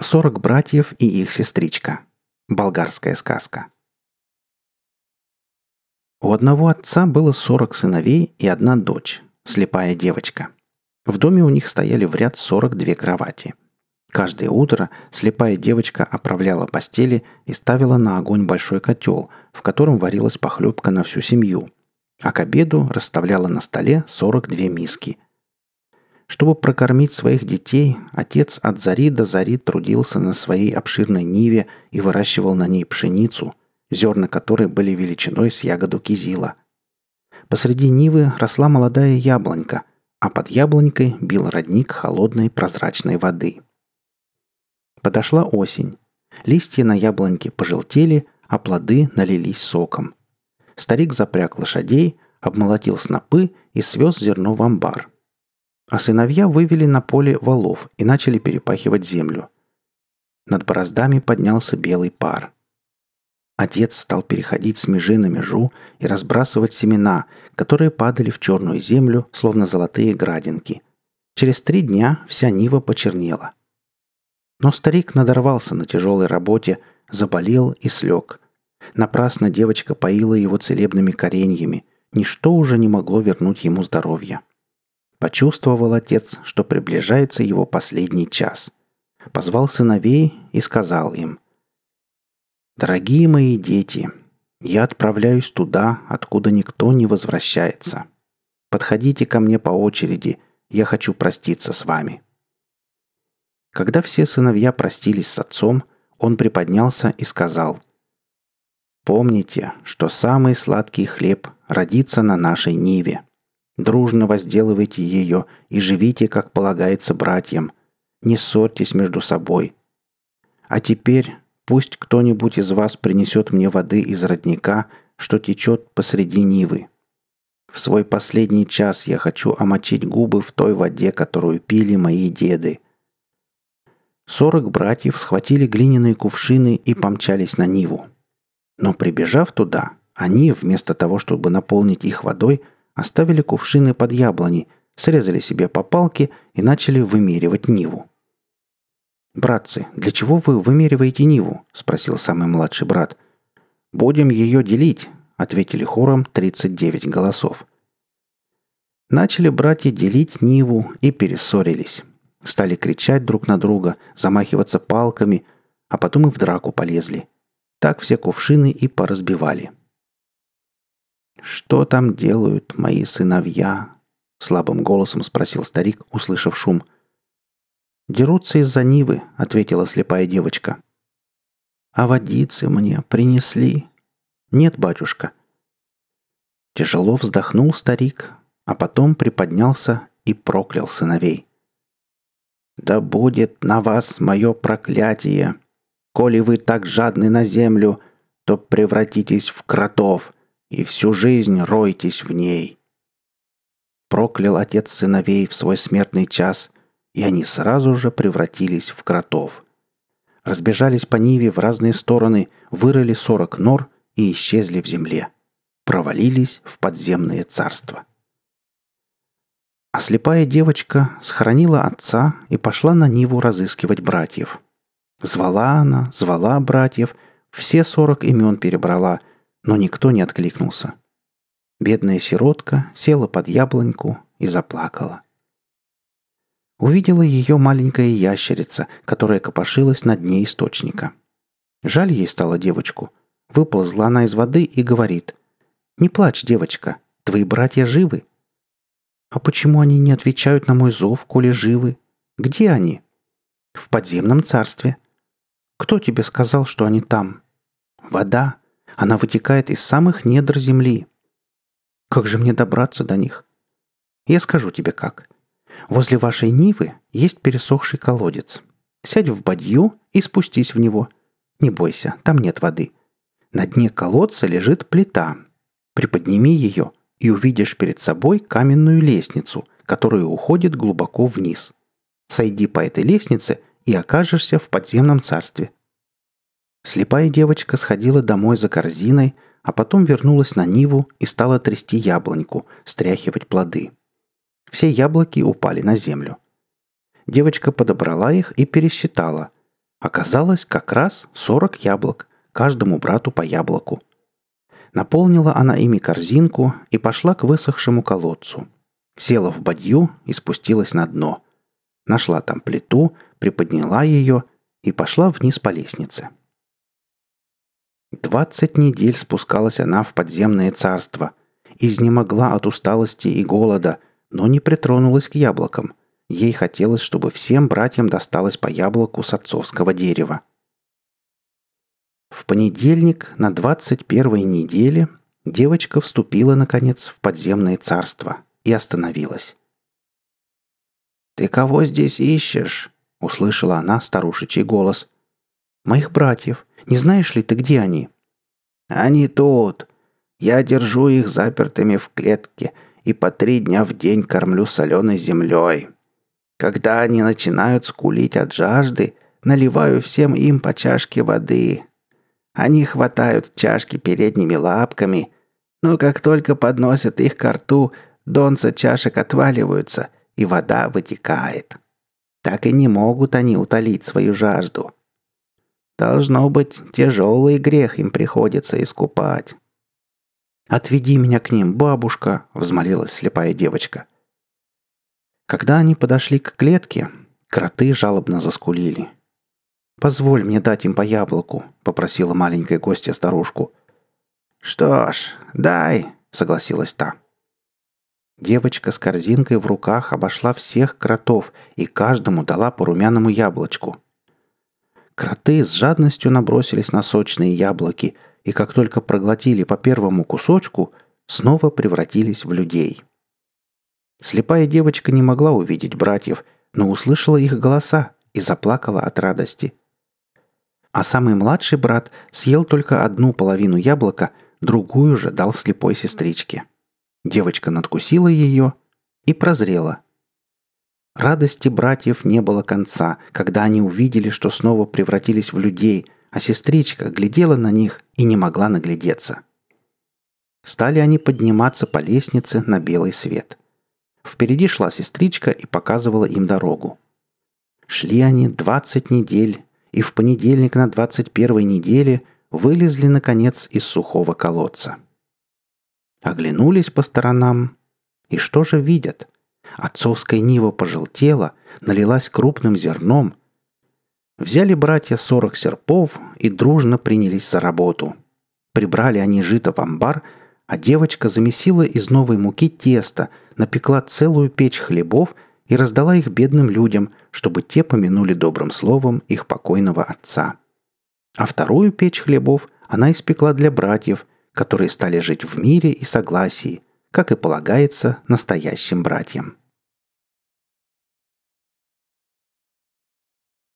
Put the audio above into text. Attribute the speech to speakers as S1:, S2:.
S1: Сорок братьев и их сестричка. Болгарская сказка. У одного отца было сорок сыновей и одна дочь, слепая девочка. В доме у них стояли в ряд сорок две кровати. Каждое утро слепая девочка оправляла постели и ставила на огонь большой котел, в котором варилась похлебка на всю семью, а к обеду расставляла на столе сорок две миски – чтобы прокормить своих детей, отец от зари до зари трудился на своей обширной ниве и выращивал на ней пшеницу, зерна которой были величиной с ягоду кизила. Посреди нивы росла молодая яблонька, а под яблонькой бил родник холодной прозрачной воды. Подошла осень. Листья на яблоньке пожелтели, а плоды налились соком. Старик запряг лошадей, обмолотил снопы и свез зерно в амбар – а сыновья вывели на поле валов и начали перепахивать землю. Над бороздами поднялся белый пар. Отец стал переходить с межи на межу и разбрасывать семена, которые падали в черную землю, словно золотые градинки. Через три дня вся нива почернела. Но старик надорвался на тяжелой работе, заболел и слег. Напрасно девочка поила его целебными кореньями. Ничто уже не могло вернуть ему здоровье. Почувствовал отец, что приближается его последний час. Позвал сыновей и сказал им, «Дорогие мои дети, я отправляюсь туда, откуда никто не возвращается. Подходите ко мне по очереди, я хочу проститься с вами». Когда все сыновья простились с отцом, он приподнялся и сказал, «Помните, что самый сладкий хлеб родится на нашей ниве – Дружно возделывайте ее и живите, как полагается братьям. Не ссорьтесь между собой. А теперь пусть кто-нибудь из вас принесет мне воды из родника, что течет посреди Нивы. В свой последний час я хочу омочить губы в той воде, которую пили мои деды. Сорок братьев схватили глиняные кувшины и помчались на Ниву. Но прибежав туда, они, вместо того, чтобы наполнить их водой, – оставили кувшины под яблони, срезали себе по палке и начали вымеривать Ниву. «Братцы, для чего вы вымериваете Ниву?» – спросил самый младший брат. «Будем ее делить», – ответили хором 39 голосов. Начали братья делить Ниву и перессорились. Стали кричать друг на друга, замахиваться палками, а потом и в драку полезли. Так все кувшины и поразбивали – «Что там делают мои сыновья?» — слабым голосом спросил старик, услышав шум. «Дерутся из-за Нивы», — ответила слепая девочка. «А водицы мне принесли?» «Нет, батюшка». Тяжело вздохнул старик, а потом приподнялся и проклял сыновей. «Да будет на вас мое проклятие! Коли вы так жадны на землю, то превратитесь в кротов!» И всю жизнь ройтесь в ней. Проклял отец сыновей в свой смертный час, и они сразу же превратились в кротов. Разбежались по Ниве в разные стороны, вырыли сорок нор и исчезли в земле. Провалились в подземное царство. А слепая девочка схоронила отца и пошла на Ниву разыскивать братьев. Звала она, звала братьев, все сорок имен перебрала, но никто не откликнулся. Бедная сиротка села под яблоньку и заплакала. Увидела ее маленькая ящерица, которая копошилась на дне источника. Жаль ей стало девочку. Выползла она из воды и говорит. «Не плачь, девочка, твои братья живы». «А почему они не отвечают на мой зов, коли живы? Где они?» «В подземном царстве». «Кто тебе сказал, что они там?» «Вода. Она вытекает из самых недр земли. Как же мне добраться до них? Я скажу тебе как. Возле вашей Нивы есть пересохший колодец. Сядь в бадью и спустись в него. Не бойся, там нет воды. На дне колодца лежит плита. Приподними ее и увидишь перед собой каменную лестницу, которая уходит глубоко вниз. Сойди по этой лестнице и окажешься в подземном царстве. Слепая девочка сходила домой за корзиной, а потом вернулась на Ниву и стала трясти яблоньку, стряхивать плоды. Все яблоки упали на землю. Девочка подобрала их и пересчитала. Оказалось как раз 40 яблок, каждому брату по яблоку. Наполнила она ими корзинку и пошла к высохшему колодцу. Села в бадью и спустилась на дно. Нашла там плиту, приподняла ее и пошла вниз по лестнице. Двадцать недель спускалась она в подземное царство, изнемогла от усталости и голода, но не притронулась к яблокам. Ей хотелось, чтобы всем братьям досталось по яблоку с отцовского дерева. В понедельник на двадцать первой неделе девочка вступила, наконец, в подземное царство и остановилась. «Ты кого здесь ищешь?» — услышала она старушечий голос. «Моих братьев. Не знаешь ли ты, где они?» «Они тут. Я держу их запертыми в клетке и по три дня в день кормлю соленой землей. Когда они начинают скулить от жажды, наливаю всем им по чашке воды. Они хватают чашки передними лапками, но как только подносят их к рту, донца чашек отваливаются, и вода вытекает. Так и не могут они утолить свою жажду. Должно быть, тяжелый грех им приходится искупать. «Отведи меня к ним, бабушка!» — взмолилась слепая девочка. Когда они подошли к клетке, кроты жалобно заскулили. «Позволь мне дать им по яблоку», — попросила маленькая гостья старушку. «Что ж, дай», — согласилась та. Девочка с корзинкой в руках обошла всех кротов и каждому дала по румяному яблочку. Кроты с жадностью набросились на сочные яблоки — и как только проглотили по первому кусочку, снова превратились в людей. Слепая девочка не могла увидеть братьев, но услышала их голоса и заплакала от радости. А самый младший брат съел только одну половину яблока, другую же дал слепой сестричке. Девочка надкусила ее и прозрела. Радости братьев не было конца, когда они увидели, что снова превратились в людей – а сестричка глядела на них и не могла наглядеться. Стали они подниматься по лестнице на белый свет. Впереди шла сестричка и показывала им дорогу. Шли они двадцать недель, и в понедельник на двадцать первой неделе вылезли, наконец, из сухого колодца. Оглянулись по сторонам, и что же видят? Отцовская нива пожелтела, налилась крупным зерном, Взяли братья сорок серпов и дружно принялись за работу. Прибрали они жито в амбар, а девочка замесила из новой муки тесто, напекла целую печь хлебов и раздала их бедным людям, чтобы те помянули добрым словом их покойного отца. А вторую печь хлебов она испекла для братьев, которые стали жить в мире и согласии, как и полагается настоящим братьям.